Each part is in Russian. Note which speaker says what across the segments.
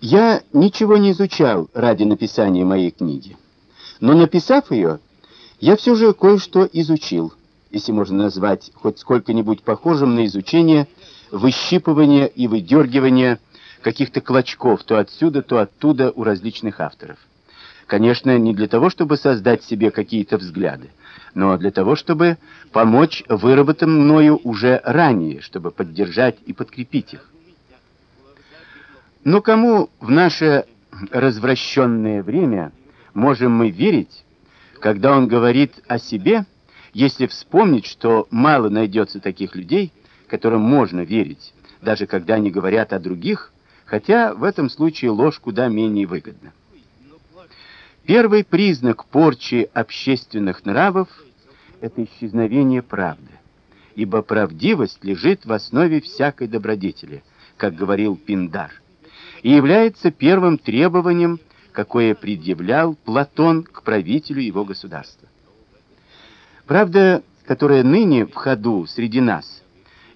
Speaker 1: Я ничего не изучал ради написания моей книги, но написав ее, я все же кое-что изучил, если можно назвать хоть сколько-нибудь похожим на изучение выщипывания и выдергивания каких-то клочков то отсюда, то оттуда у различных авторов. Конечно, не для того, чтобы создать себе какие-то взгляды, но для того, чтобы помочь выработанным мною уже ранее, чтобы поддержать и подкрепить их. Но кому в наше развращенное время можем мы верить, когда он говорит о себе, если вспомнить, что мало найдется таких людей, которым можно верить, даже когда они говорят о других, хотя в этом случае ложь куда менее выгодна. Первый признак порчи общественных нравов это исчезновение правды, ибо правдивость лежит в основе всякой добродетели, как говорил Пиндар, и является первым требованием, какое предъявлял Платон к правителю его государства. Правда, которая ныне в ходу среди нас,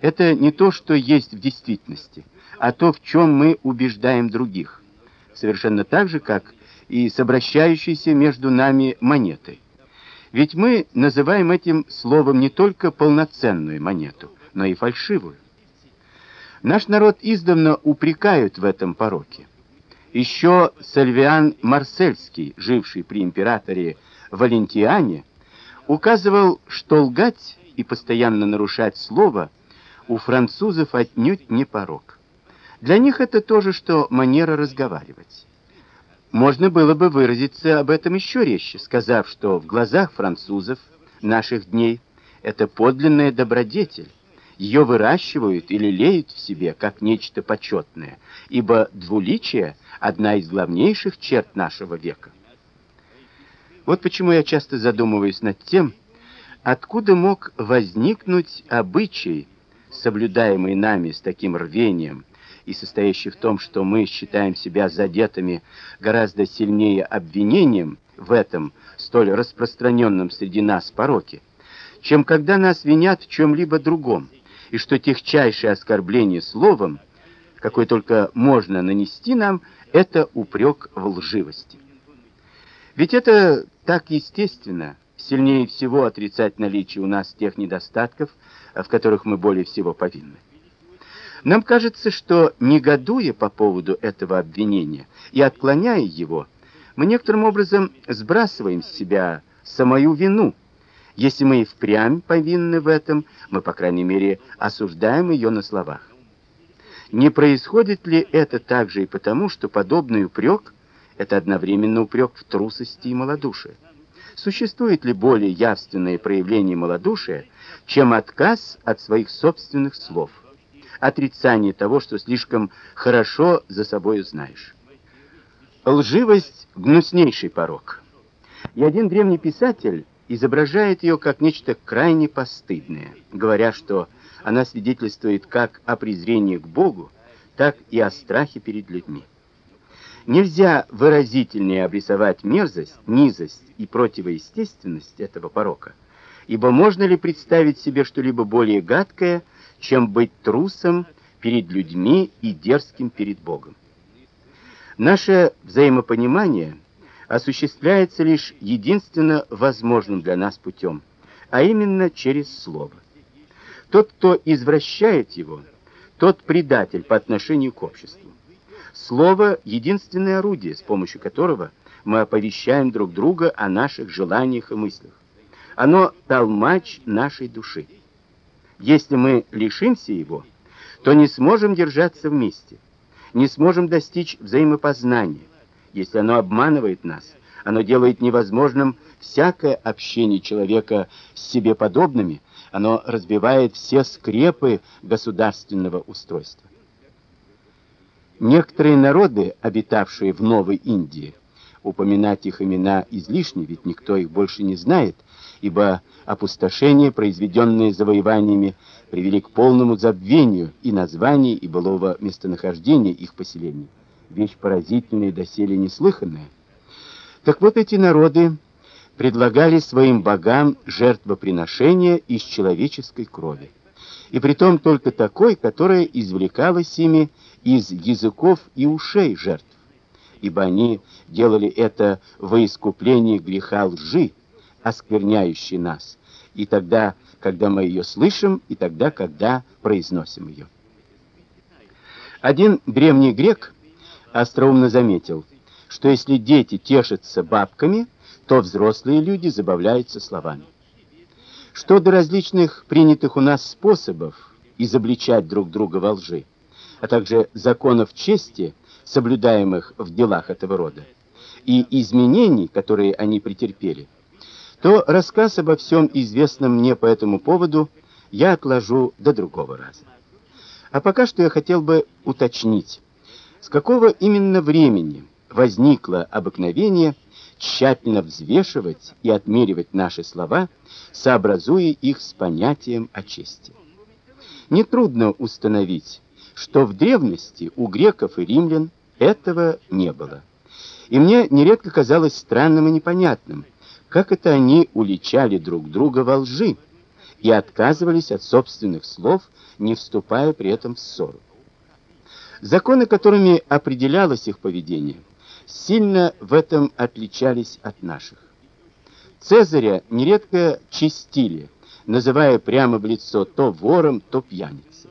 Speaker 1: это не то, что есть в действительности, а то, в чем мы убеждаем других, совершенно так же, как и с обращающейся между нами монетой. Ведь мы называем этим словом не только полноценную монету, но и фальшивую. Наш народ издавна упрекают в этом пороке. Еще Сальвиан Марсельский, живший при императоре Валентиане, указывал, что лгать и постоянно нарушать слово у французов отнюдь не порок. Для них это то же, что манера разговаривать. Можно было бы выразиться об этом еще резче, сказав, что в глазах французов наших дней это подлинная добродетель. Ее выращивают или леют в себе как нечто почетное, ибо двуличие одна из главнейших черт нашего века. Вот почему я часто задумываюсь над тем, откуда мог возникнуть обычай, соблюдаемый нами с таким рвением, и состоящий в том, что мы считаем себя задетыми гораздо сильнее обвинением в этом столь распространенном среди нас пороке, чем когда нас винят в чем либо другом, и что техчайшее оскорбление словом, какое только можно нанести нам, это упрек в лживости. Ведь это так естественно, сильнее всего отрицать наличие у нас тех недостатков, в которых мы более всего повинны. Нам кажется, что негодуя по поводу этого обвинения и отклоняя его, мы некоторым образом сбрасываем с себя самую вину. Если мы и впрямь повинны в этом, мы, по крайней мере, осуждаем ее на словах. Не происходит ли это также и потому, что подобный упрек — это одновременно упрек в трусости и малодушии? Существует ли более явственное проявление малодушия, чем отказ от своих собственных слов? отрицание того, что слишком хорошо за собой знаешь. Лживость — гнуснейший порок. И один древний писатель изображает ее как нечто крайне постыдное, говоря, что она свидетельствует как о презрении к Богу, так и о страхе перед людьми. Нельзя выразительнее обрисовать мерзость, низость и противоестественность этого порока, ибо можно ли представить себе что-либо более гадкое, чем быть трусом перед людьми и дерзким перед Богом. Наше взаимопонимание осуществляется лишь единственно возможным для нас путем, а именно через слово. Тот, кто извращает его, тот предатель по отношению к обществу. Слово единственное орудие, с помощью которого мы оповещаем друг друга о наших желаниях и мыслях. Оно толмач нашей души. Если мы лишимся его, то не сможем держаться вместе, не сможем достичь взаимопознания. Если оно обманывает нас, оно делает невозможным всякое общение человека с себе подобными, оно разбивает все скрепы государственного устройства. Некоторые народы, обитавшие в Новой Индии, упоминать их имена излишне, ведь никто их больше не знает, ибо опустошение, произведенное завоеваниями, привели к полному забвению и названий, и былого местонахождения их поселений. Вещь поразительная и доселе неслыханная. Так вот эти народы предлагали своим богам жертвоприношения из человеческой крови. И притом только такой, которая извлекалась ими из языков и ушей жертв, ибо они делали это во искупление греха лжи, оскверняющей нас, и тогда, когда мы ее слышим, и тогда, когда произносим ее. Один древний грек остроумно заметил, что если дети тешатся бабками, то взрослые люди забавляются словами. Что до различных принятых у нас способов изобличать друг друга во лжи, а также законов чести, соблюдаемых в делах этого рода, и изменений, которые они претерпели, то рассказ обо всем известном мне по этому поводу я отложу до другого раза. А пока что я хотел бы уточнить, с какого именно времени возникло обыкновение тщательно взвешивать и отмеривать наши слова, сообразуя их с понятием о чести. Нетрудно установить, что в древности у греков и римлян этого не было. И мне нередко казалось странным и непонятным, как это они уличали друг друга во лжи и отказывались от собственных слов, не вступая при этом в ссору. Законы, которыми определялось их поведение, сильно в этом отличались от наших. Цезаря нередко чистили, называя прямо в лицо то вором, то пьяницей.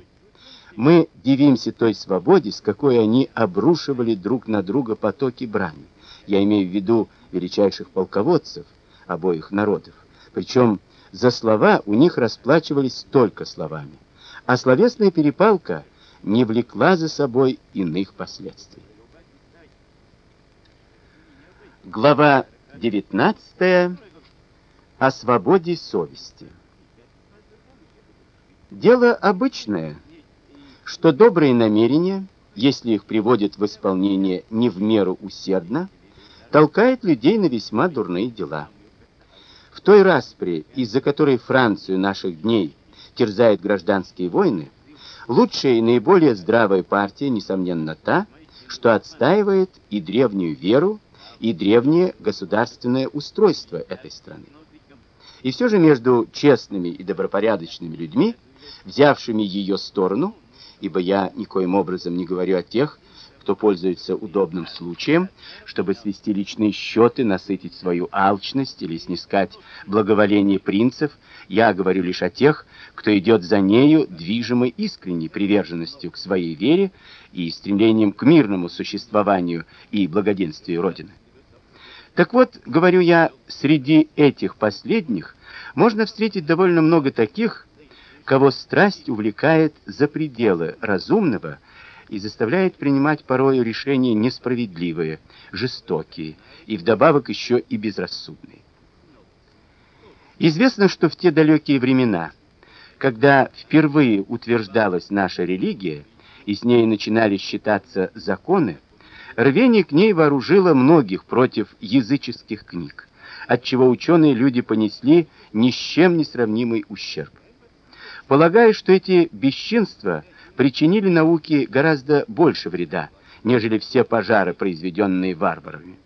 Speaker 1: Мы дивимся той свободе, с какой они обрушивали друг на друга потоки брани. Я имею в виду величайших полководцев, обоих народов. Причем за слова у них расплачивались только словами, а словесная перепалка не влекла за собой иных последствий. Глава 19 о свободе совести. Дело обычное, что добрые намерения, если их приводят в исполнение не в меру усердно, толкает людей на весьма дурные дела. В той распре, из-за которой Францию наших дней терзают гражданские войны, лучшая и наиболее здравая партия, несомненно, та, что отстаивает и древнюю веру, и древнее государственное устройство этой страны. И все же между честными и добропорядочными людьми, взявшими ее сторону, ибо я никоим образом не говорю о тех, кто пользуется удобным случаем, чтобы свести личные счеты, насытить свою алчность или снискать благоволение принцев, я говорю лишь о тех, кто идет за нею, движимой искренней приверженностью к своей вере и стремлением к мирному существованию и благоденствию Родины. Так вот, говорю я, среди этих последних можно встретить довольно много таких, кого страсть увлекает за пределы разумного и заставляет принимать порою решения несправедливые, жестокие и вдобавок еще и безрассудные. Известно, что в те далекие времена, когда впервые утверждалась наша религия и с ней начинали считаться законы, рвение к ней вооружило многих против языческих книг, отчего ученые люди понесли ни с чем не сравнимый ущерб. Полагаю, что эти бесчинства причинили науке гораздо больше вреда, нежели все пожары, произведенные варварами.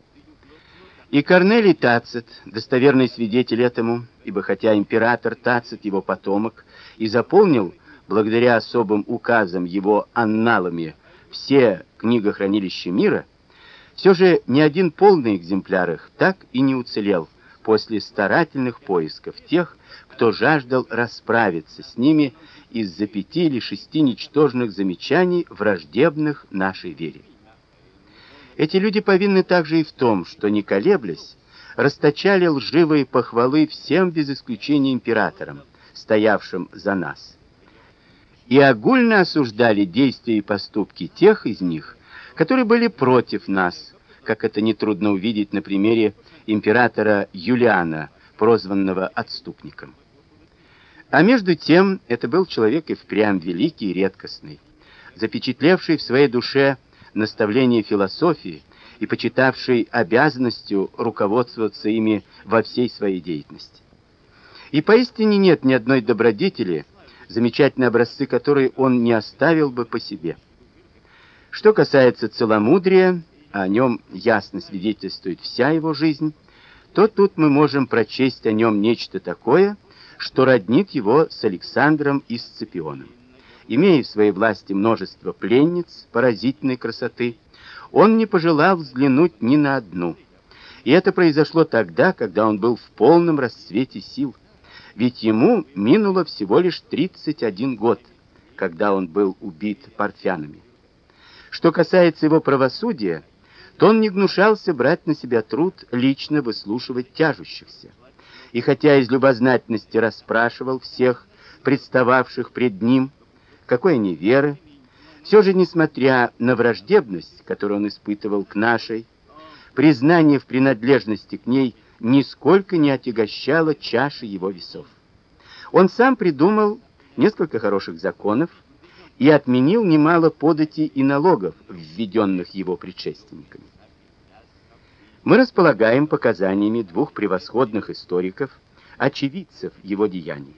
Speaker 1: И Корнелий Тацит, достоверный свидетель этому, ибо хотя император Тацит его потомок и заполнил благодаря особым указам его анналами все книгохранилища мира, все же ни один полный экземпляр их так и не уцелел после старательных поисков тех, кто жаждал расправиться с ними из-за пяти или шести ничтожных замечаний, враждебных нашей вере. Эти люди повинны также и в том, что, не колеблясь, расточали лживые похвалы всем без исключения императорам, стоявшим за нас. И огульно осуждали действия и поступки тех из них, которые были против нас, как это нетрудно увидеть на примере императора Юлиана, прозванного отступником. А между тем, это был человек и впрямь великий и редкостный, запечатлевший в своей душе наставления философии и почитавший обязанностью руководствоваться ими во всей своей деятельности. И поистине нет ни одной добродетели, замечательные образцы которой он не оставил бы по себе. Что касается целомудрия, а о нем ясно свидетельствует вся его жизнь, то тут мы можем прочесть о нем нечто такое, что роднит его с Александром и Сципионом. имея в своей власти множество пленниц поразительной красоты, он не пожелал взглянуть ни на одну. И это произошло тогда, когда он был в полном расцвете сил. Ведь ему минуло всего лишь 31 год, когда он был убит парфянами. Что касается его правосудия, то он не гнушался брать на себя труд лично выслушивать тяжущихся. И хотя из любознательности расспрашивал всех представавших пред ним, какой они веры, все же, несмотря на враждебность, которую он испытывал к нашей, признание в принадлежности к ней нисколько не отягощало чаши его весов. Он сам придумал несколько хороших законов и отменил немало податей и налогов, введенных его предшественниками. Мы располагаем показаниями двух превосходных историков, очевидцев его деяний.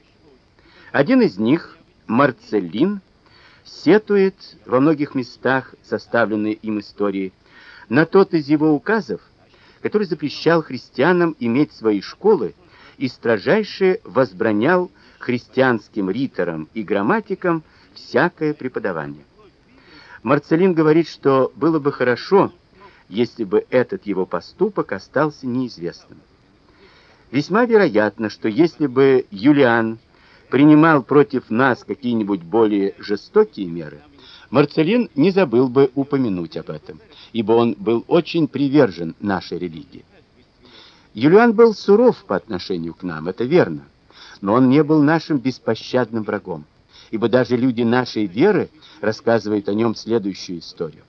Speaker 1: Один из них, Марцеллин, сетует во многих местах составленные им истории на тот из его указов, который запрещал христианам иметь свои школы и строжайше возбранял христианским риторам и грамматикам всякое преподавание. Марцелин говорит, что было бы хорошо, если бы этот его поступок остался неизвестным. Весьма вероятно, что если бы Юлиан принимал против нас какие-нибудь более жестокие меры, Марцелин не забыл бы упомянуть об этом, ибо он был очень привержен нашей религии. Юлиан был суров по отношению к нам, это верно, но он не был нашим беспощадным врагом, ибо даже люди нашей веры рассказывают о нем следующую историю.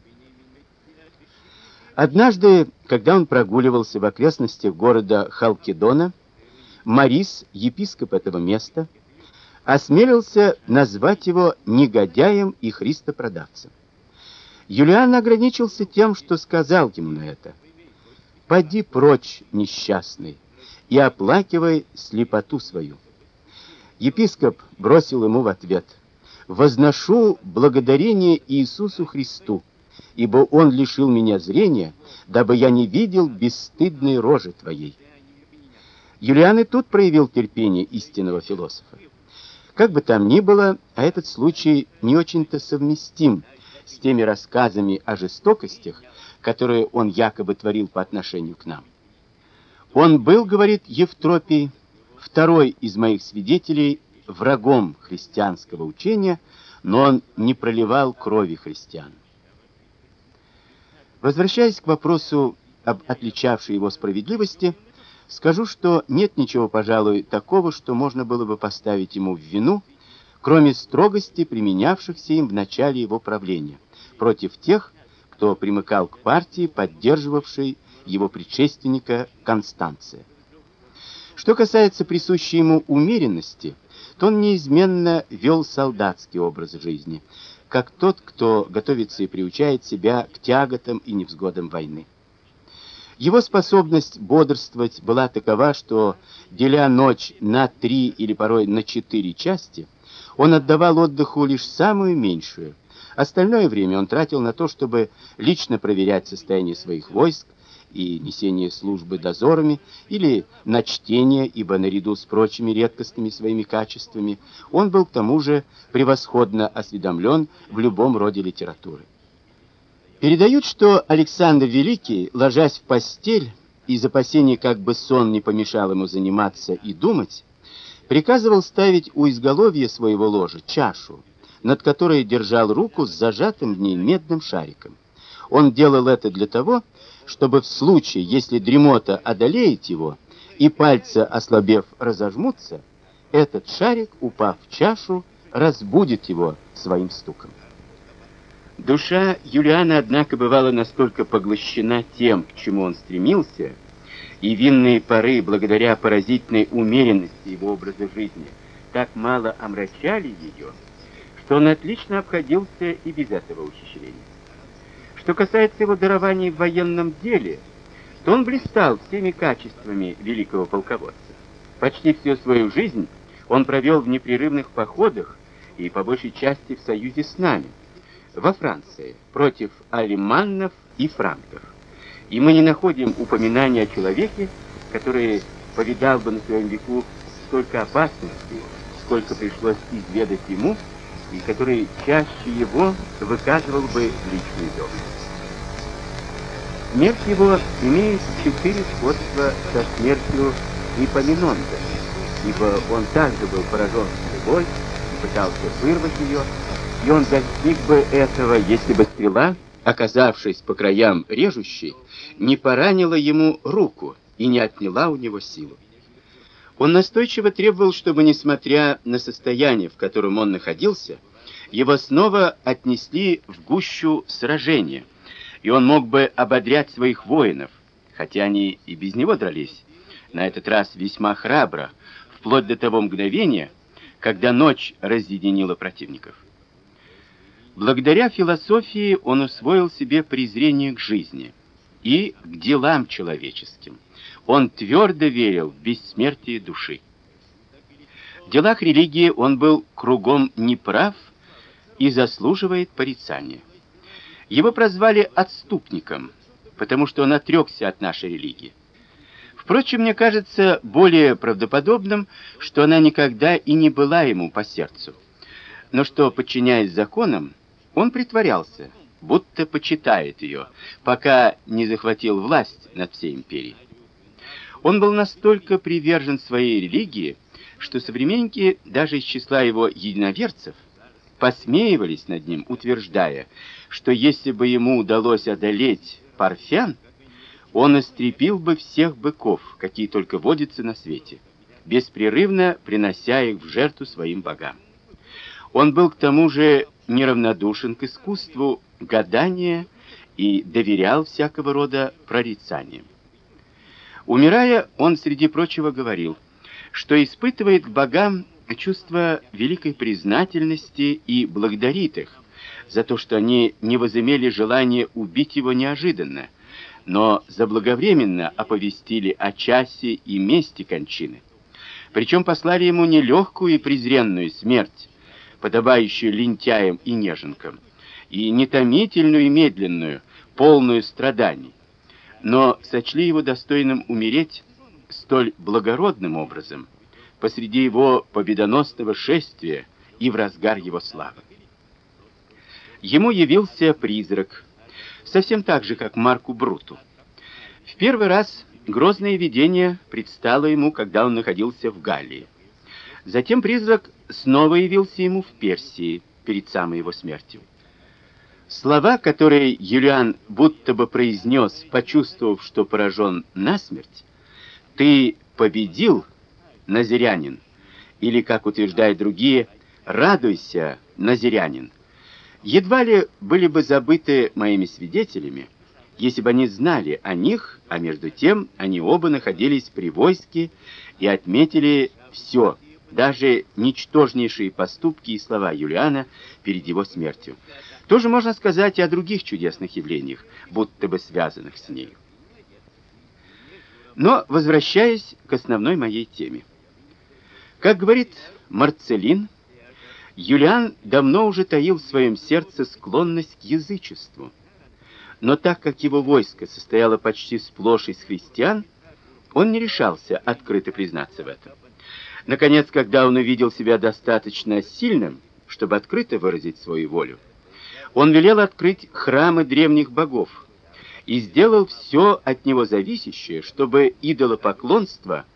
Speaker 1: Однажды, когда он прогуливался в окрестностях города Халкидона, Марис, епископ этого места, осмелился назвать его негодяем и христопродавцем. Юлиан ограничился тем, что сказал ему на это: "Поди прочь, несчастный, и оплакивай слепоту свою". Епископ бросил ему в ответ: "Возношу благодарение Иисусу Христу, ибо он лишил меня зрения, дабы я не видел бесстыдной рожи твоей". Юлиан и тут проявил терпение истинного философа. Как бы там ни было, а этот случай не очень-то совместим с теми рассказами о жестокостях, которые он якобы творил по отношению к нам. Он был, говорит Евтропий, второй из моих свидетелей врагом христианского учения, но он не проливал крови христиан. Возвращаясь к вопросу об отличавшей его справедливости, скажу, что нет ничего, пожалуй, такого, что можно было бы поставить ему в вину, кроме строгости, применявшихся им в начале его правления, против тех, кто примыкал к партии, поддерживавшей его предшественника Констанция. Что касается присущей ему умеренности, то он неизменно вел солдатский образ жизни, как тот, кто готовится и приучает себя к тяготам и невзгодам войны. Его способность бодрствовать была такова, что, деля ночь на три или порой на четыре части, он отдавал отдыху лишь самую меньшую. Остальное время он тратил на то, чтобы лично проверять состояние своих войск, и несение службы дозорами или на чтение, ибо наряду с прочими редкостными своими качествами он был к тому же превосходно осведомлен в любом роде литературы. Передают, что Александр Великий, ложась в постель, из опасения, как бы сон не помешал ему заниматься и думать, приказывал ставить у изголовья своего ложа чашу, над которой держал руку с зажатым в ней медным шариком. Он делал это для того, чтобы в случае, если дремота одолеет его и пальцы, ослабев, разожмутся, этот шарик, упав в чашу, разбудит его своим стуком. Душа Юлиана, однако, бывала настолько поглощена тем, к чему он стремился, и винные поры, благодаря поразительной умеренности его образа жизни, так мало омрачали ее, что он отлично обходился и без этого ухищрения. Что касается его дарований в военном деле, то он блистал всеми качествами великого полководца. Почти всю свою жизнь он провел в непрерывных походах и по большей части в союзе с нами, во Франции, против алиманнов и франков. И мы не находим упоминания о человеке, который повидал бы на своем веку столько опасностей, сколько пришлось изведать ему, и который чаще его выказывал бы личный долг. Смерть его имеет четыре сходства со смертью Ипоминонда, ибо он также был поражен стрелой и пытался вырвать ее, и он достиг бы этого, если бы стрела, оказавшись по краям режущей, не поранила ему руку и не отняла у него силу. Он настойчиво требовал, чтобы, несмотря на состояние, в котором он находился, его снова отнесли в гущу сражения, и он мог бы ободрять своих воинов, хотя они и без него дрались, на этот раз весьма храбро, вплоть до того мгновения, когда ночь разъединила противников. Благодаря философии он усвоил себе презрение к жизни и к делам человеческим. Он твердо верил в бессмертие души. В делах религии он был кругом неправ и заслуживает порицания. Его прозвали отступником, потому что он отрекся от нашей религии. Впрочем, мне кажется более правдоподобным, что она никогда и не была ему по сердцу, но что, подчиняясь законам, он притворялся, будто почитает ее, пока не захватил власть над всей империей. Он был настолько привержен своей религии, что современники даже из числа его единоверцев посмеивались над ним, утверждая, что если бы ему удалось одолеть парфян, он истребил бы всех быков, какие только водятся на свете, беспрерывно принося их в жертву своим богам. Он был к тому же неравнодушен к искусству гадания и доверял всякого рода прорицаниям. Умирая, он среди прочего говорил, что испытывает к богам чувство великой признательности и благодарит их за то, что они не возымели желания убить его неожиданно, но заблаговременно оповестили о часе и месте кончины. Причем послали ему не легкую и презренную смерть, подобающую лентяям и неженкам, и не томительную и медленную, полную страданий, но сочли его достойным умереть столь благородным образом посреди его победоносного шествия и в разгар его славы. Ему явился призрак, совсем так же, как Марку Бруту. В первый раз грозное видение предстало ему, когда он находился в Галлии. Затем призрак снова явился ему в Персии перед самой его смертью. Слова, которые Юлиан будто бы произнес, почувствовав, что поражен насмерть, «Ты победил, назирянин», или, как утверждают другие, «Радуйся, назирянин», едва ли были бы забыты моими свидетелями, если бы они знали о них, а между тем они оба находились при войске и отметили все, даже ничтожнейшие поступки и слова Юлиана перед его смертью. Тоже можно сказать и о других чудесных явлениях, будто бы связанных с ней. Но возвращаясь к основной моей теме. Как говорит Марцелин, Юлиан давно уже таил в своем сердце склонность к язычеству. Но так как его войско состояло почти сплошь из христиан, он не решался открыто признаться в этом. Наконец, когда он увидел себя достаточно сильным, чтобы открыто выразить свою волю, он велел открыть храмы древних богов и сделал все от него зависящее, чтобы идолопоклонство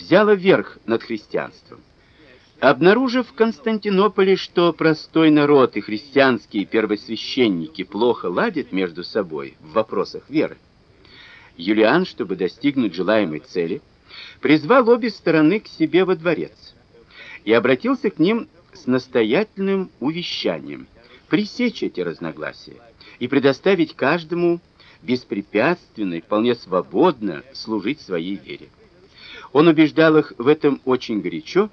Speaker 1: взяло верх над христианством. Обнаружив в Константинополе, что простой народ и христианские первосвященники плохо ладят между собой в вопросах веры, Юлиан, чтобы достигнуть желаемой цели, призвал обе стороны к себе во дворец и обратился к ним с настоятельным увещанием – пресечь эти разногласия и предоставить каждому беспрепятственно и вполне свободно служить своей вере. Он убеждал их в этом очень горячо,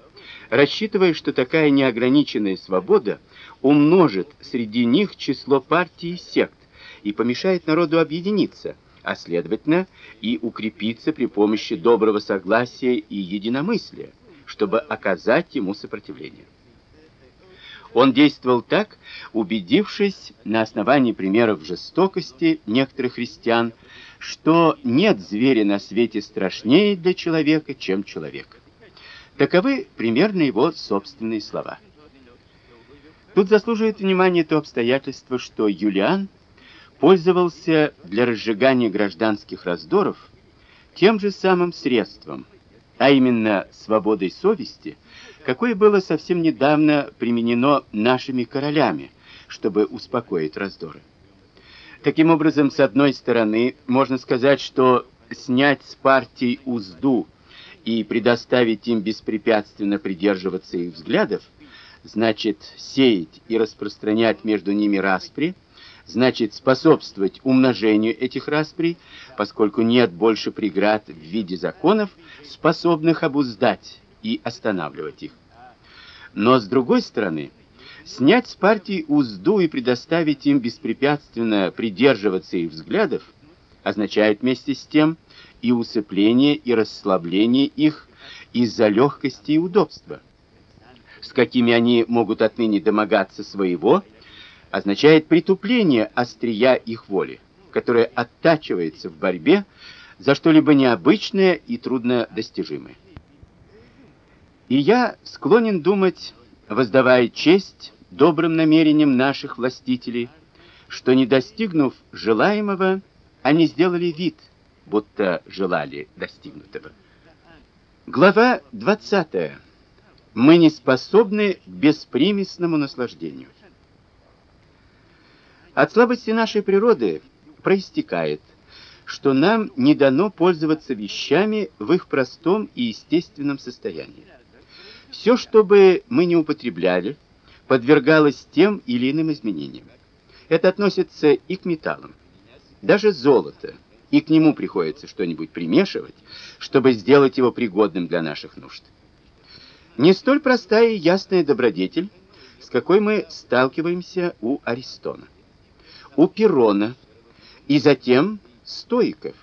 Speaker 1: рассчитывая, что такая неограниченная свобода умножит среди них число партий и сект и помешает народу объединиться, а следовательно и укрепиться при помощи доброго согласия и единомыслия, чтобы оказать ему сопротивление. Он действовал так, убедившись на основании примеров жестокости некоторых христиан, что нет зверя на свете страшнее для человека, чем человек. Таковы примерно его собственные слова. Тут заслуживает внимания то обстоятельство, что Юлиан пользовался для разжигания гражданских раздоров тем же самым средством, а именно свободой совести, какое было совсем недавно применено нашими королями, чтобы успокоить раздоры. Таким образом, с одной стороны, можно сказать, что снять с партий узду и предоставить им беспрепятственно придерживаться их взглядов, значит сеять и распространять между ними распри, значит способствовать умножению этих расприй, поскольку нет больше преград в виде законов, способных обуздать и останавливать их. Но с другой стороны, снять с партий узду и предоставить им беспрепятственно придерживаться их взглядов означает вместе с тем и усыпление и расслабление их из-за легкости и удобства. С какими они могут отныне домогаться своего, означает притупление острия их воли, которая оттачивается в борьбе за что-либо необычное и труднодостижимое. И я склонен думать, воздавая честь добрым намерениям наших властителей, что не достигнув желаемого, они сделали вид, будто желали достигнутого. Глава 20. Мы не способны к беспримесному наслаждению. От слабости нашей природы проистекает, что нам не дано пользоваться вещами в их простом и естественном состоянии. Все, что бы мы не употребляли, подвергалось тем или иным изменениям. Это относится и к металлам. Даже золото, и к нему приходится что-нибудь примешивать, чтобы сделать его пригодным для наших нужд. Не столь простая и ясная добродетель, с какой мы сталкиваемся у Аристона у Перона и затем стоиков,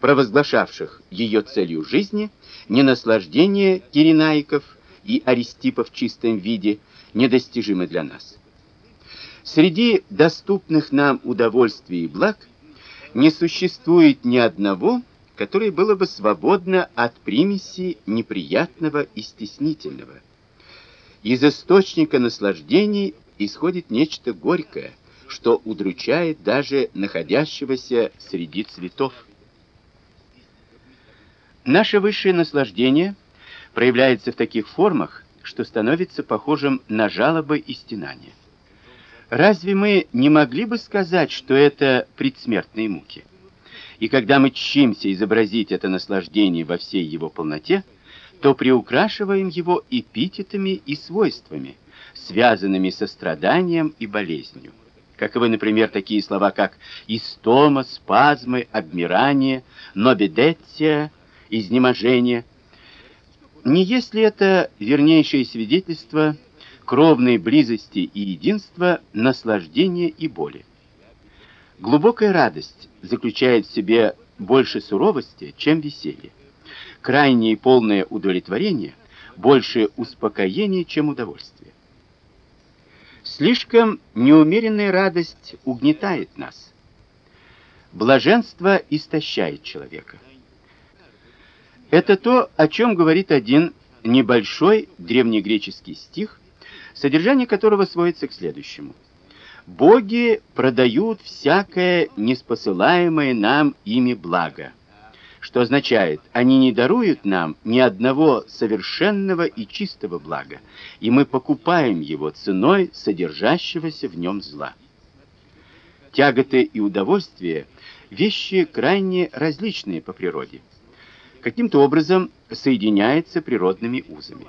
Speaker 1: провозглашавших ее целью жизни не наслаждение киренаиков и аристипов в чистом виде, недостижимы для нас. Среди доступных нам удовольствий и благ не существует ни одного, которое было бы свободно от примеси неприятного и стеснительного. Из источника наслаждений исходит нечто горькое, что удручает даже находящегося среди цветов. Наше высшее наслаждение проявляется в таких формах, что становится похожим на жалобы и стенания. Разве мы не могли бы сказать, что это предсмертные муки? И когда мы чтимся изобразить это наслаждение во всей его полноте, то приукрашиваем его эпитетами и свойствами, связанными со страданием и болезнью каковы, например, такие слова, как истома, спазмы, обмирание, нобедеттия, изнеможение. Не есть ли это вернейшее свидетельство кровной близости и единства, наслаждения и боли? Глубокая радость заключает в себе больше суровости, чем веселье. Крайнее и полное удовлетворение больше успокоения, чем удовольствие. Слишком неумеренная радость угнетает нас. Блаженство истощает человека. Это то, о чем говорит один небольшой древнегреческий стих, содержание которого сводится к следующему: Боги продают всякое неспосылаемое нам ими благо что означает, они не даруют нам ни одного совершенного и чистого блага, и мы покупаем его ценой содержащегося в нем зла. Тяготы и удовольствия вещи крайне различные по природе. Каким-то образом соединяются природными узами.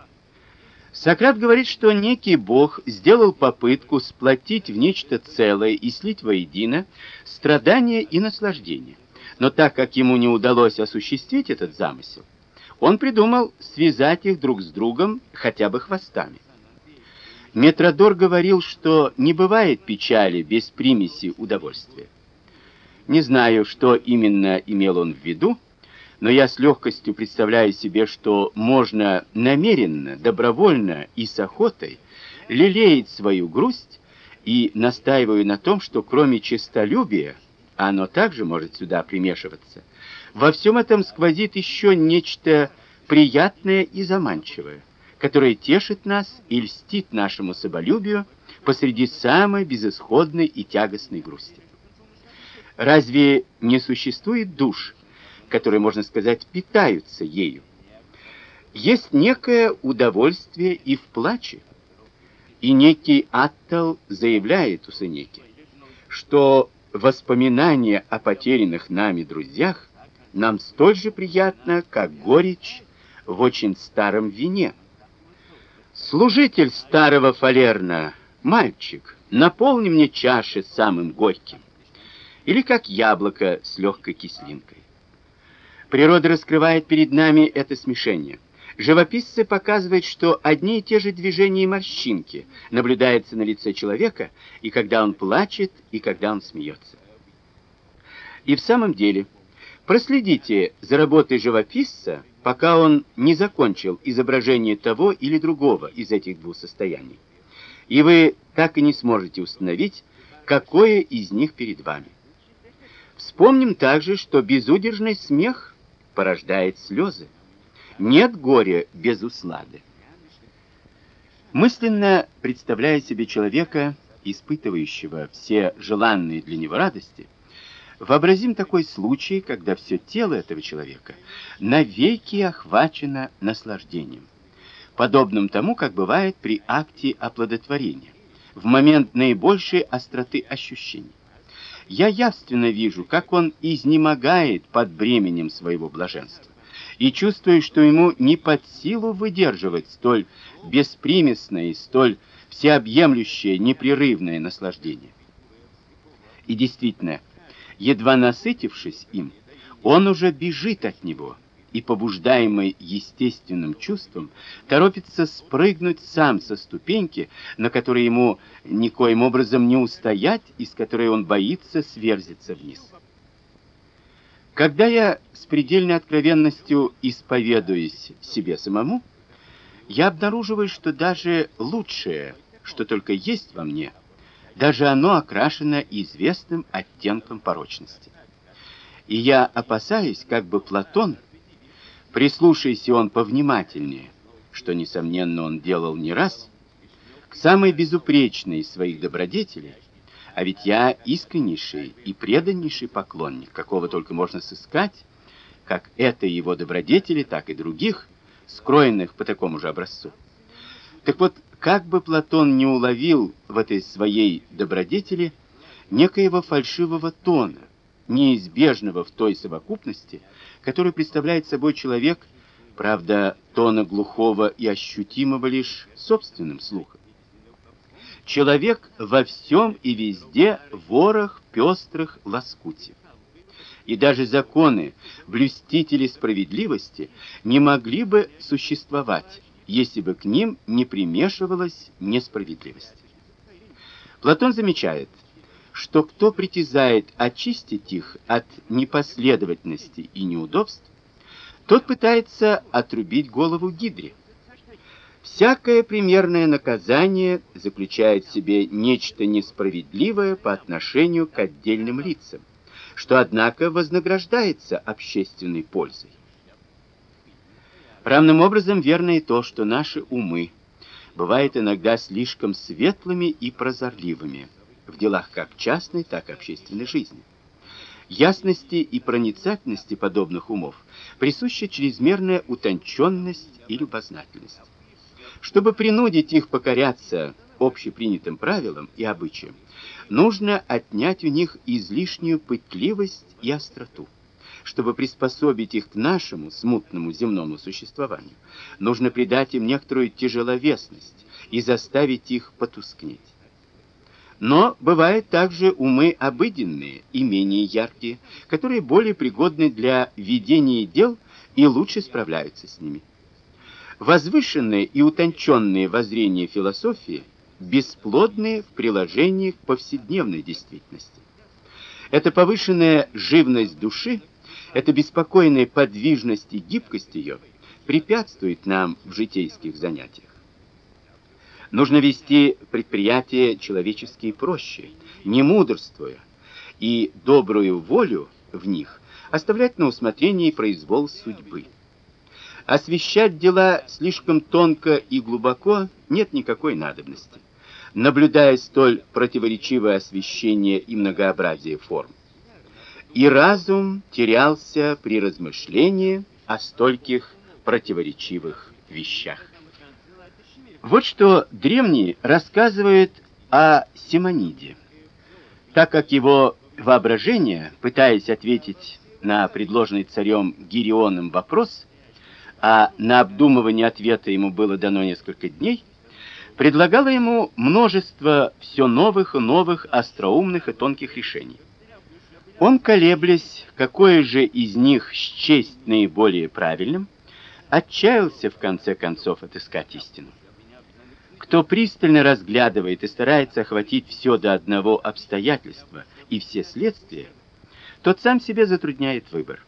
Speaker 1: Сократ говорит, что некий бог сделал попытку сплотить в нечто целое и слить воедино страдания и наслаждения. Но так как ему не удалось осуществить этот замысел, он придумал связать их друг с другом хотя бы хвостами. Метродор говорил, что не бывает печали без примеси удовольствия. Не знаю, что именно имел он в виду, но я с легкостью представляю себе, что можно намеренно, добровольно и с охотой лелеять свою грусть и настаиваю на том, что кроме честолюбия оно также может сюда примешиваться. Во всем этом сквозит еще нечто приятное и заманчивое, которое тешит нас и льстит нашему соболюбию посреди самой безысходной и тягостной грусти. Разве не существует душ, которые, можно сказать, питаются ею? Есть некое удовольствие и в плаче. И некий Аттал заявляет у Сенеки, что воспоминание о потерянных нами друзьях нам столь же приятно, как горечь в очень старом вине. Служитель старого фалерна, мальчик, наполни мне чаши самым горьким. Или как яблоко с легкой кислинкой. Природа раскрывает перед нами это смешение. Живописцы показывают, что одни и те же движения и морщинки наблюдаются на лице человека, и когда он плачет, и когда он смеется. И в самом деле, проследите за работой живописца, пока он не закончил изображение того или другого из этих двух состояний. И вы так и не сможете установить, какое из них перед вами. Вспомним также, что безудержный смех порождает слезы. Нет горя без услады. Мысленно представляя себе человека, испытывающего все желанные для него радости, вообразим такой случай, когда все тело этого человека навеки охвачено наслаждением, подобным тому, как бывает при акте оплодотворения, в момент наибольшей остроты ощущений. Я явственно вижу, как он изнемогает под бременем своего блаженства и чувствую, что ему не под силу выдерживать столь беспримесное и столь всеобъемлющее непрерывное наслаждение. И действительно, едва насытившись им, он уже бежит от него и, побуждаемый естественным чувством, торопится спрыгнуть сам со ступеньки, на которой ему никоим образом не устоять и с которой он боится сверзиться вниз. Когда я с предельной откровенностью исповедуюсь себе самому, я обнаруживаю, что даже лучшее, что только есть во мне, даже оно окрашено известным оттенком порочности. И я опасаюсь, как бы Платон, прислушайся он повнимательнее, что несомненно он делал не раз, к самой безупречной из своих добродетелей а ведь я искреннейший и преданнейший поклонник, какого только можно сыскать, как это его добродетели, так и других, скроенных по такому же образцу. Так вот, как бы Платон не уловил в этой своей добродетели некоего фальшивого тона, неизбежного в той совокупности, которую представляет собой человек, правда, тона глухого и ощутимого лишь собственным слухом. Человек во всем и везде ворох пестрых лоскутий. И даже законы, блюстители справедливости, не могли бы существовать, если бы к ним не примешивалась несправедливость. Платон замечает, что кто притязает очистить их от непоследовательности и неудобств, тот пытается отрубить голову гидре. Всякое примерное наказание заключает в себе нечто несправедливое по отношению к отдельным лицам, что однако вознаграждается общественной пользой. Равным образом верно и то, что наши умы бывают иногда слишком светлыми и прозорливыми в делах как частной, так и общественной жизни. Ясности и проницательности подобных умов присуща чрезмерная утонченность и любознательность. Чтобы принудить их покоряться общепринятым правилам и обычаям, нужно отнять у них излишнюю пытливость и остроту. Чтобы приспособить их к нашему смутному земному существованию, нужно придать им некоторую тяжеловесность и заставить их потускнеть. Но бывают также умы обыденные и менее яркие, которые более пригодны для ведения дел и лучше справляются с ними. Возвышенные и утонченные воззрения философии бесплодны в приложении к повседневной действительности. Эта повышенная живность души, эта беспокойная подвижность и гибкость ее препятствует нам в житейских занятиях. Нужно вести предприятия человеческие проще, не мудрствуя, и добрую волю в них оставлять на усмотрение и произвол судьбы. Освещать дела слишком тонко и глубоко нет никакой надобности, наблюдая столь противоречивое освещение и многообразие форм. И разум терялся при размышлении о стольких противоречивых вещах. Вот что древние рассказывают о Симониде. Так как его воображение, пытаясь ответить на предложенный царем Гирионом вопрос, а на обдумывание ответа ему было дано несколько дней, предлагало ему множество все новых и новых остроумных и тонких решений. Он, колеблясь, какое же из них счесть наиболее правильным, отчаялся в конце концов отыскать истину. Кто пристально разглядывает и старается охватить все до одного обстоятельства и все следствия, тот сам себе затрудняет выбор.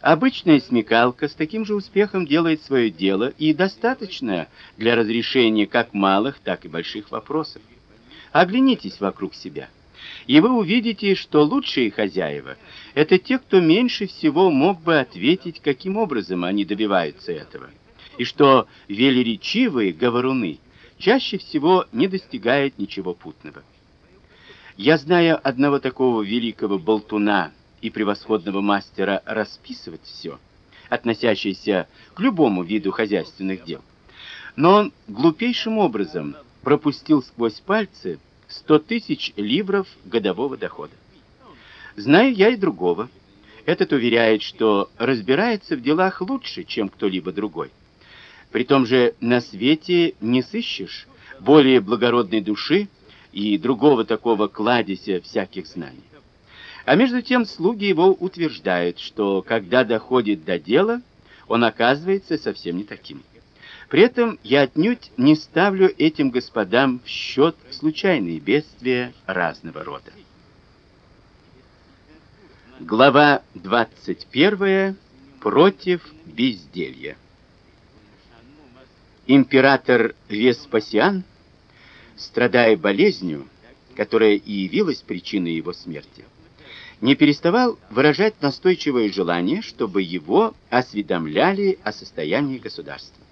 Speaker 1: Обычная смекалка с таким же успехом делает свое дело и достаточно для разрешения как малых, так и больших вопросов. Оглянитесь вокруг себя и вы увидите, что лучшие хозяева это те, кто меньше всего мог бы ответить, каким образом они добиваются этого. И что велеречивые говоруны чаще всего не достигают ничего путного. Я знаю одного такого великого болтуна и превосходного мастера расписывать все, относящееся к любому виду хозяйственных дел. Но он глупейшим образом пропустил сквозь пальцы 100 тысяч ливров годового дохода. Знаю я и другого. Этот уверяет, что разбирается в делах лучше, чем кто-либо другой. При том же на свете не сыщешь более благородной души и другого такого кладезя всяких знаний. А между тем слуги его утверждают, что когда доходит до дела, он оказывается совсем не таким. При этом я отнюдь не ставлю этим господам в счет случайные бедствия разного рода. Глава 21. Против безделья. Император Веспасиан, страдая болезнью, которая и явилась причиной его смерти, не переставал выражать настойчивое желание, чтобы его осведомляли о состоянии государства.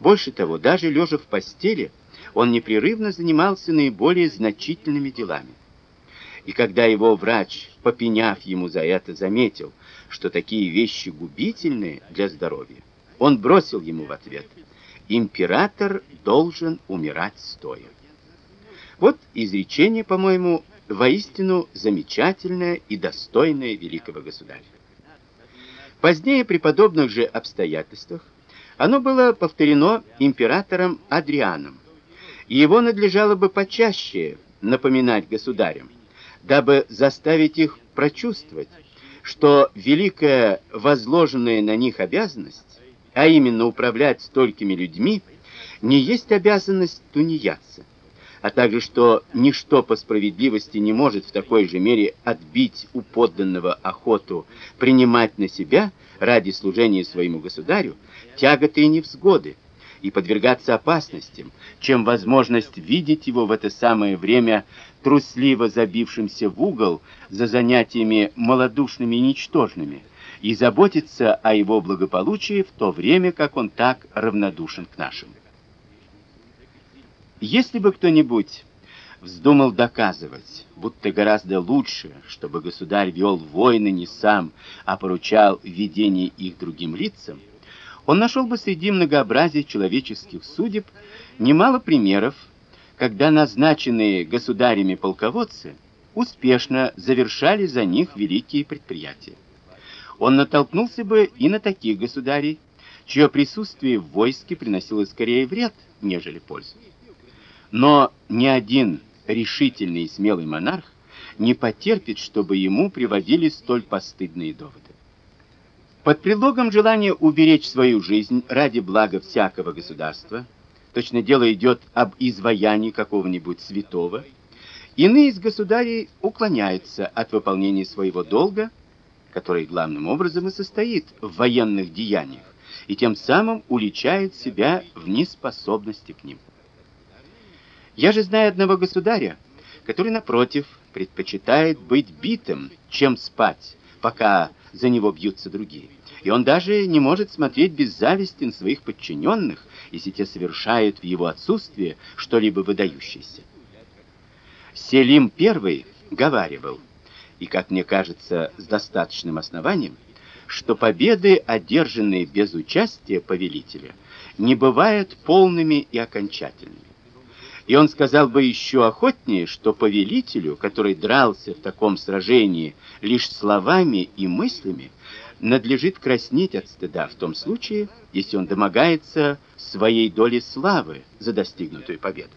Speaker 1: Больше того, даже лежа в постели, он непрерывно занимался наиболее значительными делами. И когда его врач, попеняв ему за это, заметил, что такие вещи губительны для здоровья, он бросил ему в ответ: "Император должен умирать стоя". Вот изречение, по-моему, воистину замечательное и достойное великого государя. Позднее при подобных же обстоятельствах оно было повторено императором Адрианом, и его надлежало бы почаще напоминать государям, дабы заставить их прочувствовать, что великая возложенная на них обязанность, а именно управлять столькими людьми, не есть обязанность тунеядца. А также что ничто по справедливости не может в такой же мере отбить у подданного охоту принимать на себя ради служения своему государю тяготы и невзгоды и подвергаться опасностям, чем возможность видеть его в это самое время трусливо забившимся в угол за занятиями малодушными и ничтожными и заботиться о его благополучии в то время, как он так равнодушен к нашему. Если бы кто-нибудь вздумал доказывать, будто гораздо лучше, чтобы государь вел войны не сам, а поручал ведение их другим лицам, он нашел бы среди многообразия человеческих судеб немало примеров, когда назначенные государями полководцы успешно завершали за них великие предприятия. Он натолкнулся бы и на таких государей, чье присутствие в войске приносило скорее вред, нежели пользу. Но ни один решительный и смелый монарх не потерпит, чтобы ему приводили столь постыдные доводы. Под предлогом желания уберечь свою жизнь ради блага всякого государства, точно дело идет об изваянии какого-нибудь святого, иные из государей уклоняются от выполнения своего долга, который главным образом и состоит в военных деяниях, и тем самым уличают себя в неспособности к ним. Я же знаю одного государя, который напротив предпочитает быть битым, чем спать, пока за него бьются другие. и он даже не может смотреть без зависти на своих подчиненных, если те совершают в его отсутствие что-либо выдающееся. Селим I говаривал, и, как мне кажется, с достаточным основанием, что победы, одержанные без участия повелителя, не бывают полными и окончательными. И он сказал бы еще охотнее, что повелителю, который дрался в таком сражении лишь словами и мыслями, надлежит краснеть от стыда в том случае, если он домогается своей доли славы за достигнутую победу.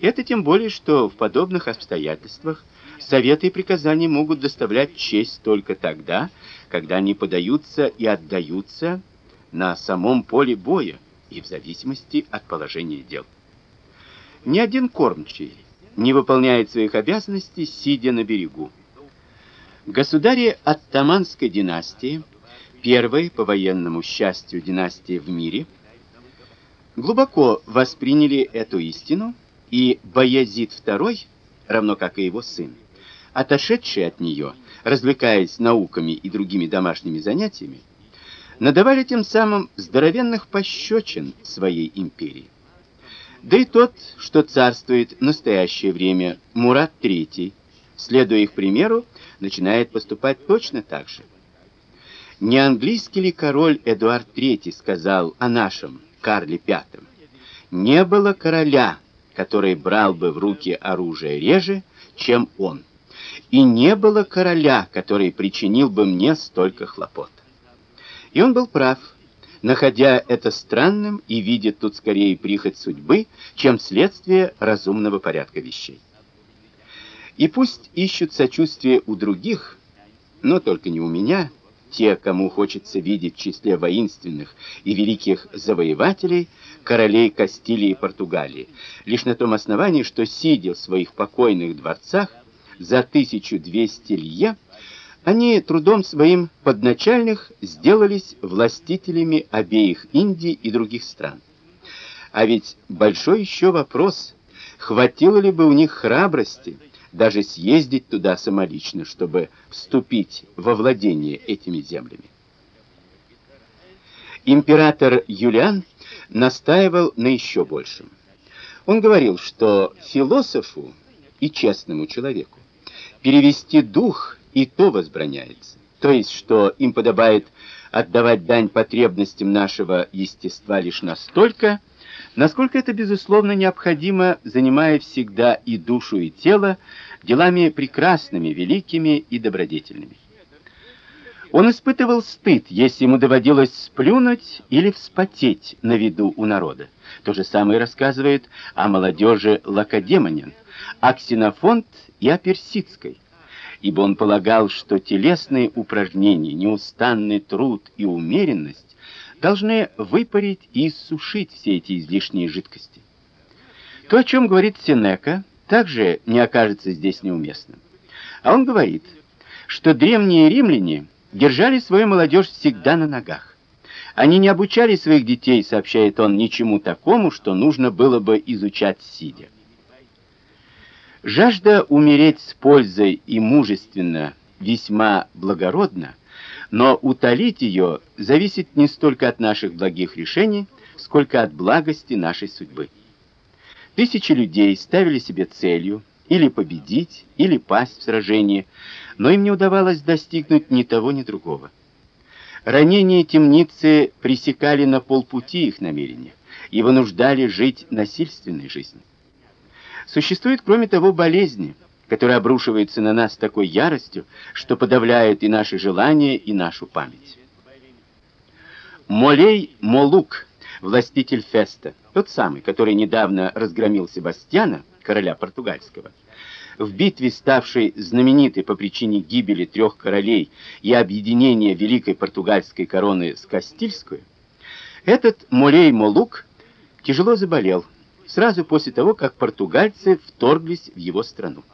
Speaker 1: Это тем более, что в подобных обстоятельствах советы и приказания могут доставлять честь только тогда, когда они подаются и отдаются на самом поле боя и в зависимости от положения дел. Ни один кормчий не выполняет своих обязанностей, сидя на берегу. Государи Оттаманской династии, первой по военному счастью династии в мире, глубоко восприняли эту истину, и Баязид II, равно как и его сын, отошедший от нее, развлекаясь науками и другими домашними занятиями, надавали тем самым здоровенных пощечин своей империи. Да и тот, что царствует в настоящее время, Мурат III, следуя их примеру, начинает поступать точно так же. Не английский ли король Эдуард III сказал о нашем Карле V? Не было короля, который брал бы в руки оружие реже, чем он. И не было короля, который причинил бы мне столько хлопот. И он был прав находя это странным и видя тут скорее прихоть судьбы, чем следствие разумного порядка вещей. И пусть ищут сочувствие у других, но только не у меня, те, кому хочется видеть в числе воинственных и великих завоевателей королей Кастилии и Португалии, лишь на том основании, что сидя в своих покойных дворцах за 1200 лье, они трудом своим подначальных сделались властителями обеих Индий и других стран. А ведь большой еще вопрос, хватило ли бы у них храбрости даже съездить туда самолично, чтобы вступить во владение этими землями. Император Юлиан настаивал на еще большем. Он говорил, что философу и честному человеку перевести дух и то возбраняется. То есть, что им подобает отдавать дань потребностям нашего естества лишь настолько, насколько это безусловно необходимо, занимая всегда и душу, и тело делами прекрасными, великими и добродетельными. Он испытывал стыд, если ему доводилось сплюнуть или вспотеть на виду у народа. То же самое рассказывает о молодежи Лакодемонин, о Ксенофонт и о Персидской ибо он полагал, что телесные упражнения, неустанный труд и умеренность должны выпарить и иссушить все эти излишние жидкости. То, о чем говорит Сенека, также не окажется здесь неуместным. А он говорит, что древние римляне держали свою молодежь всегда на ногах. Они не обучали своих детей, сообщает он, ничему такому, что нужно было бы изучать сидя. Жажда умереть с пользой и мужественно весьма благородна, но утолить ее зависит не столько от наших благих решений, сколько от благости нашей судьбы. Тысячи людей ставили себе целью или победить, или пасть в сражении, но им не удавалось достигнуть ни того, ни другого. Ранения темницы пресекали на полпути их намерения и вынуждали жить насильственной жизнью. Существует, кроме того, болезни, которые обрушиваются на нас с такой яростью, что подавляют и наши желания, и нашу память. Молей Молук, властитель Феста, тот самый, который недавно разгромил Себастьяна, короля португальского, в битве, ставшей знаменитой по причине гибели трех королей и объединения великой португальской короны с Кастильской, этот Молей Молук тяжело заболел, сразу после того, как португальцы вторглись в его страну.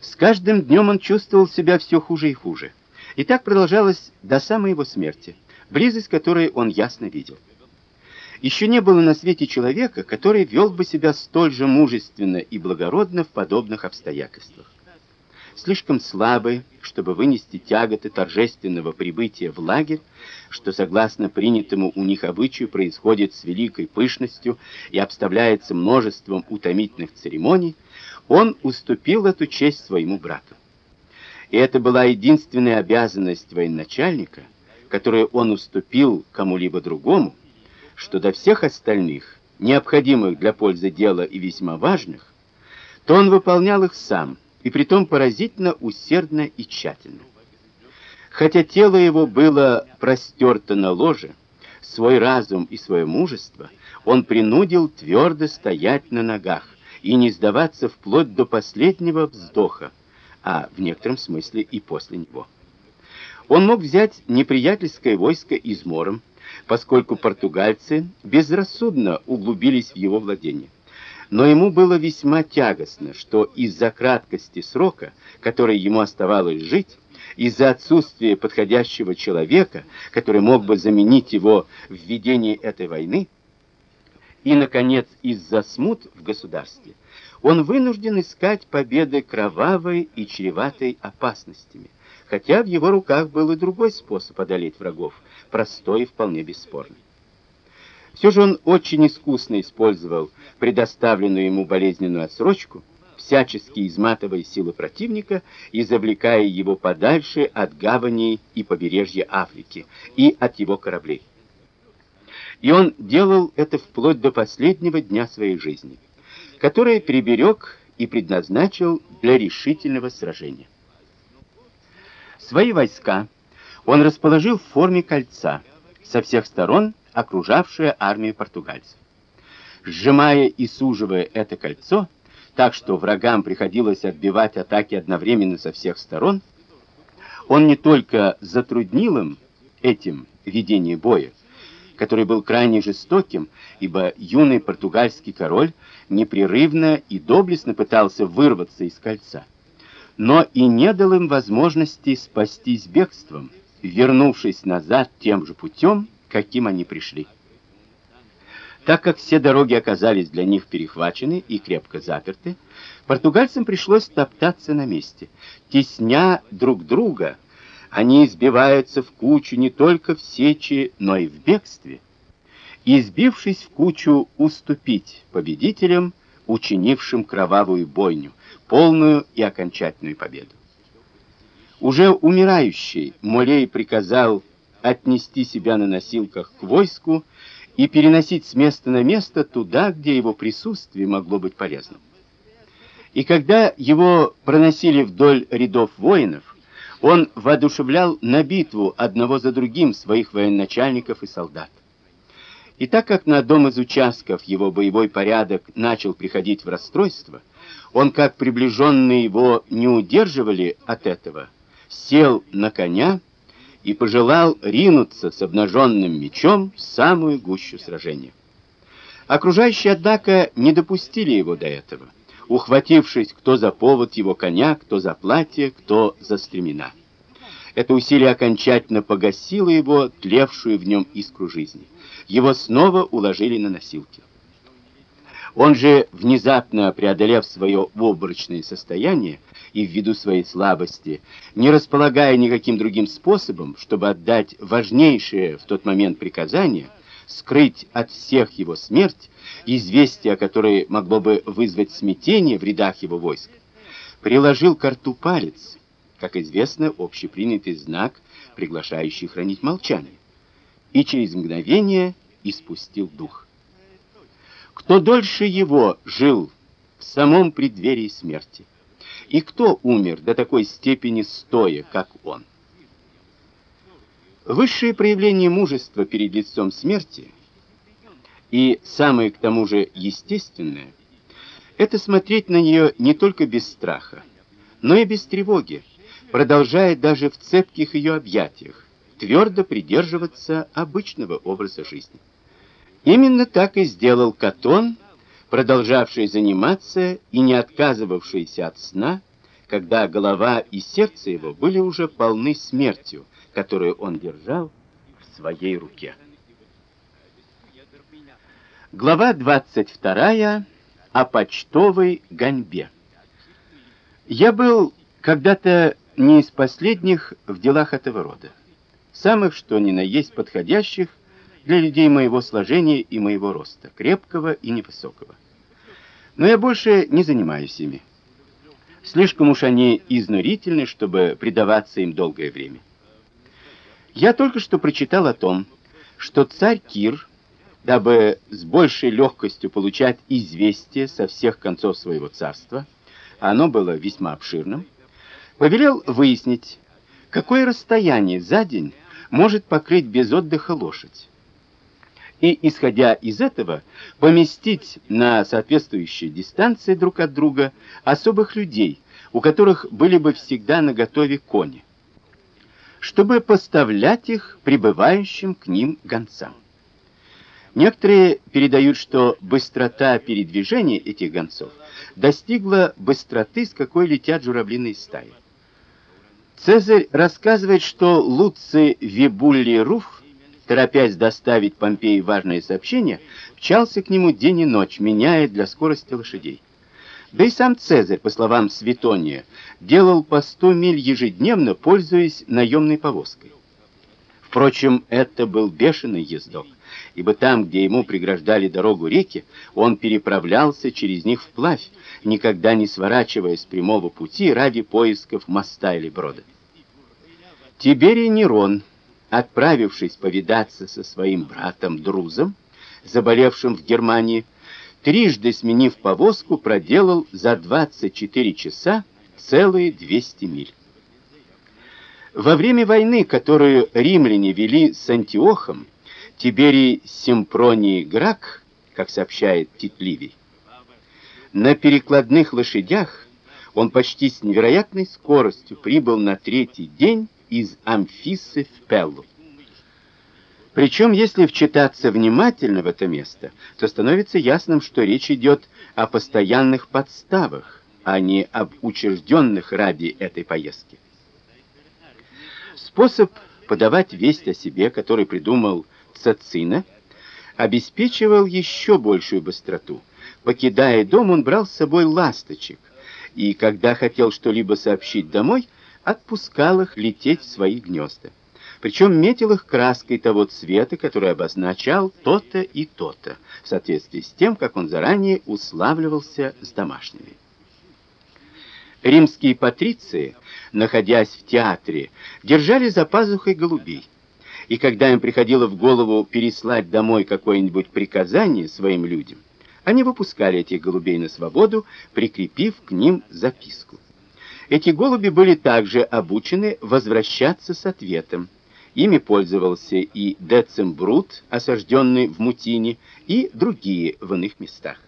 Speaker 1: С каждым днем он чувствовал себя все хуже и хуже. И так продолжалось до самой его смерти, близость которой он ясно видел. Еще не было на свете человека, который вел бы себя столь же мужественно и благородно в подобных обстоятельствах. Слишком слабы, чтобы вынести тяготы торжественного прибытия в лагерь, что согласно принятому у них обычаю происходит с великой пышностью и обставляется множеством утомительных церемоний, он уступил эту честь своему брату. И это была единственная обязанность военачальника, которую он уступил кому-либо другому, что до всех остальных, необходимых для пользы дела и весьма важных, то он выполнял их сам, и притом поразительно усердно и тщательно. Хотя тело его было простерто на ложе, свой разум и свое мужество он принудил твердо стоять на ногах и не сдаваться вплоть до последнего вздоха, а в некотором смысле и после него. Он мог взять неприятельское войско измором, поскольку португальцы безрассудно углубились в его владения. Но ему было весьма тягостно, что из-за краткости срока, который ему оставалось жить, из-за отсутствия подходящего человека, который мог бы заменить его в ведении этой войны, и, наконец, из-за смут в государстве, он вынужден искать победы кровавой и чреватой опасностями, хотя в его руках был и другой способ одолеть врагов, простой и вполне бесспорный. Все же он очень искусно использовал предоставленную ему болезненную отсрочку, всячески изматывая силы противника и завлекая его подальше от гаваней и побережья Африки и от его кораблей. И он делал это вплоть до последнего дня своей жизни, который приберег и предназначил для решительного сражения. Свои войска он расположил в форме кольца, со всех сторон окружавшее армию португальцев. Сжимая и суживая это кольцо, так что врагам приходилось отбивать атаки одновременно со всех сторон, он не только затруднил им этим ведение боя, который был крайне жестоким, ибо юный португальский король непрерывно и доблестно пытался вырваться из кольца, но и не дал им возможности спастись бегством, вернувшись назад тем же путем, каким они пришли. Так как все дороги оказались для них перехвачены и крепко заперты, португальцам пришлось топтаться на месте, тесня друг друга, они избиваются в кучу не только в сече, но и в бегстве. И, сбившись в кучу, уступить победителям, учинившим кровавую бойню, полную и окончательную победу. Уже умирающий Молей приказал отнести себя на носилках к войску и переносить с места на место туда, где его присутствие могло быть полезным. И когда его проносили вдоль рядов воинов, он воодушевлял на битву одного за другим своих военачальников и солдат. И так как на одном из участков его боевой порядок начал приходить в расстройство, он, как приближенные его не удерживали от этого, сел на коня и пожелал ринуться с обнаженным мечом в самую гущу сражения. Окружающие, однако, не допустили его до этого ухватившись кто за повод его коня, кто за платье, кто за стремена. Это усилие окончательно погасило его тлевшую в нем искру жизни. Его снова уложили на носилки. Он же, внезапно преодолев свое обморочное состояние и ввиду своей слабости, не располагая никаким другим способом, чтобы отдать важнейшее в тот момент приказание, скрыть от всех его смерть, известие, которое могло бы вызвать смятение в рядах его войск, приложил к рту палец, как известно, общепринятый знак, приглашающий хранить молчание, и через мгновение испустил дух. Кто дольше его жил в самом преддверии смерти, и кто умер до такой степени стоя, как он? Высшее проявление мужества перед лицом смерти и самое к тому же естественное это смотреть на нее не только без страха, но и без тревоги, продолжая даже в цепких ее объятиях твердо придерживаться обычного образа жизни. Именно так и сделал Катон, продолжавший заниматься и не отказывавшийся от сна, когда голова и сердце его были уже полны смертью, которую он держал в своей руке. Глава 22 о почтовой гоньбе. Я был Когда-то не из последних в делах этого рода. Самых, что ни на есть подходящих для людей моего сложения и моего роста, крепкого и невысокого. Но я больше не занимаюсь ими. Слишком уж они изнурительны, чтобы предаваться им долгое время. Я только что прочитал о том, что царь Кир, дабы с большей легкостью получать известия со всех концов своего царства, а оно было весьма обширным, повелел выяснить, какое расстояние за день может покрыть без отдыха лошадь. И исходя из этого, поместить на соответствующие дистанции друг от друга особых людей, у которых были бы всегда наготове кони, чтобы поставлять их прибывающим к ним гонцам. Некоторые передают, что быстрота передвижения этих гонцов достигла быстроты, с какой летят журавлиные стаи. Цезарь рассказывает, что Луций Вибулли Руф, торопясь доставить Помпеи важное сообщение, мчался к нему день и ночь, меняя для скорости лошадей. Да и сам Цезарь, по словам Светония, делал по 100 миль ежедневно, пользуясь наемной повозкой. Впрочем, это был бешеный ездок, ибо там, где ему преграждали дорогу реки, он переправлялся через них вплавь, никогда не сворачивая с прямого пути ради поисков моста или брода. Тиберий Нерон, отправившись повидаться со своим братом Друзом, заболевшим в Германии, трижды сменив повозку, проделал за 24 часа целые 200 миль. Во время войны, которую римляне вели с Антиохом, Тиберий Симпроний Грак, как сообщает Тит Ливий, на перекладных лошадях он почти с невероятной скоростью прибыл на третий день из Амфисы в Пеллу. Причем, если вчитаться внимательно в это место, то становится ясным, что речь идет о постоянных подставах, а не об учрежденных ради этой поездки. Способ подавать весть о себе, который придумал Цицина, обеспечивал еще большую быстроту. Покидая дом, он брал с собой ласточек, и когда хотел что-либо сообщить домой, отпускал их лететь в свои гнезда причем метил их краской того цвета, который обозначал то-то и то-то, в соответствии с тем, как он заранее уславливался с домашними. Римские патриции, находясь в театре, держали за пазухой голубей. И когда им приходило в голову переслать домой какое-нибудь приказание своим людям, они выпускали этих голубей на свободу, прикрепив к ним записку. Эти голуби были также обучены возвращаться с ответом, Ими пользовался и Децембрут, осажденный в Мутине, и другие в иных местах.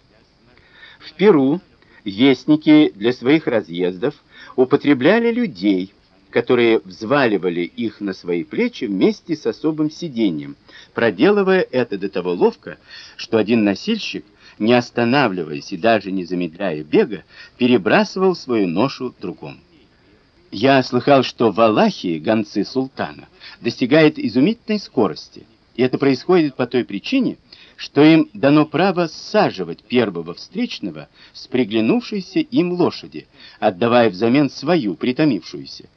Speaker 1: В Перу вестники для своих разъездов употребляли людей, которые взваливали их на свои плечи вместе с особым сиденьем, проделывая это до того ловко, что один носильщик, не останавливаясь и даже не замедляя бега, перебрасывал свою ношу другому. Я слыхал, что в Аллахе гонцы султана достигают изумительной скорости. И это происходит по той причине, что им дано право саживать первого встречного с приглянувшейся им лошади, отдавая взамен свою притомившуюся.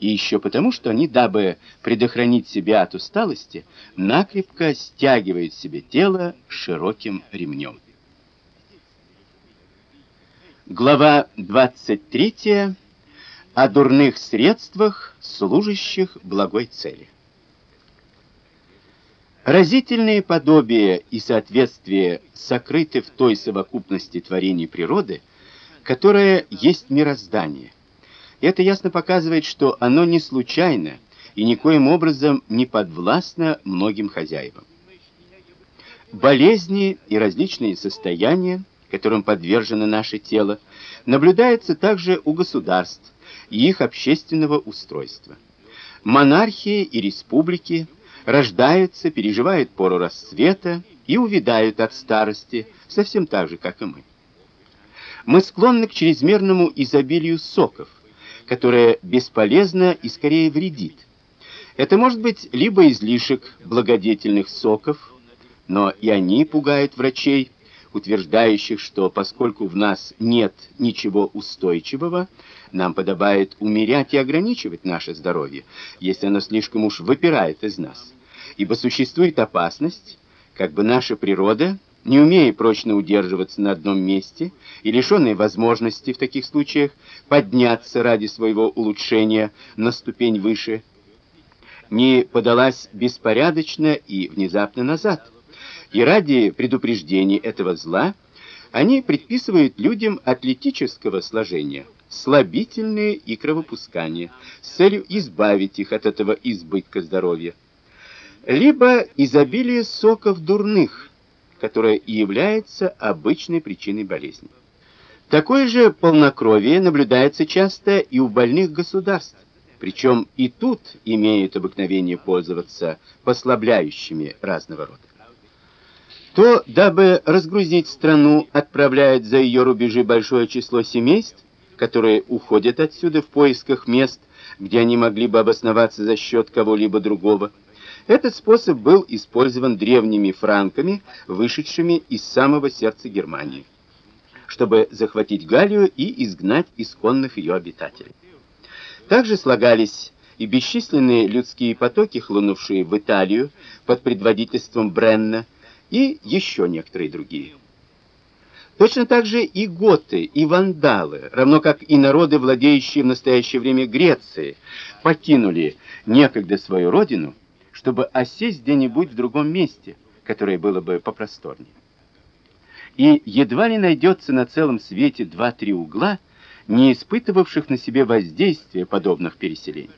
Speaker 1: И еще потому, что они, дабы предохранить себя от усталости, накрепко стягивают себе тело широким ремнем. Глава 23 о дурных средствах, служащих благой цели. Разительные подобия и соответствия сокрыты в той совокупности творений природы, которая есть мироздание. Это ясно показывает, что оно не случайно и никоим образом не подвластно многим хозяевам. Болезни и различные состояния, которым подвержено наше тело, наблюдаются также у государств, и их общественного устройства. Монархии и республики рождаются, переживают пору расцвета и увядают от старости, совсем так же, как и мы. Мы склонны к чрезмерному изобилию соков, которое бесполезно и скорее вредит. Это может быть либо излишек благодетельных соков, но и они пугают врачей, утверждающих, что поскольку в нас нет ничего устойчивого, Нам подобает умерять и ограничивать наше здоровье, если оно слишком уж выпирает из нас. Ибо существует опасность, как бы наша природа, не умея прочно удерживаться на одном месте и лишенная возможности в таких случаях подняться ради своего улучшения на ступень выше, не подалась беспорядочно и внезапно назад. И ради предупреждения этого зла они предписывают людям атлетического сложения слабительные и кровопускание с целью избавить их от этого избытка здоровья. Либо изобилие соков дурных, которое и является обычной причиной болезни. Такое же полнокровие наблюдается часто и у больных государств, причем и тут имеют обыкновение пользоваться послабляющими разного рода. То, дабы разгрузить страну, отправляет за ее рубежи большое число семейств, которые уходят отсюда в поисках мест, где они могли бы обосноваться за счет кого-либо другого. Этот способ был использован древними франками, вышедшими из самого сердца Германии, чтобы захватить Галлию и изгнать исконных ее обитателей. Также слагались и бесчисленные людские потоки, хлынувшие в Италию под предводительством Бренна, и еще некоторые другие. Точно так же и готы, и вандалы, равно как и народы, владеющие в настоящее время Грецией, покинули некогда свою родину, чтобы осесть где-нибудь в другом месте, которое было бы попросторнее. И едва ли найдется на целом свете два-три угла, не испытывавших на себе воздействия подобных переселений.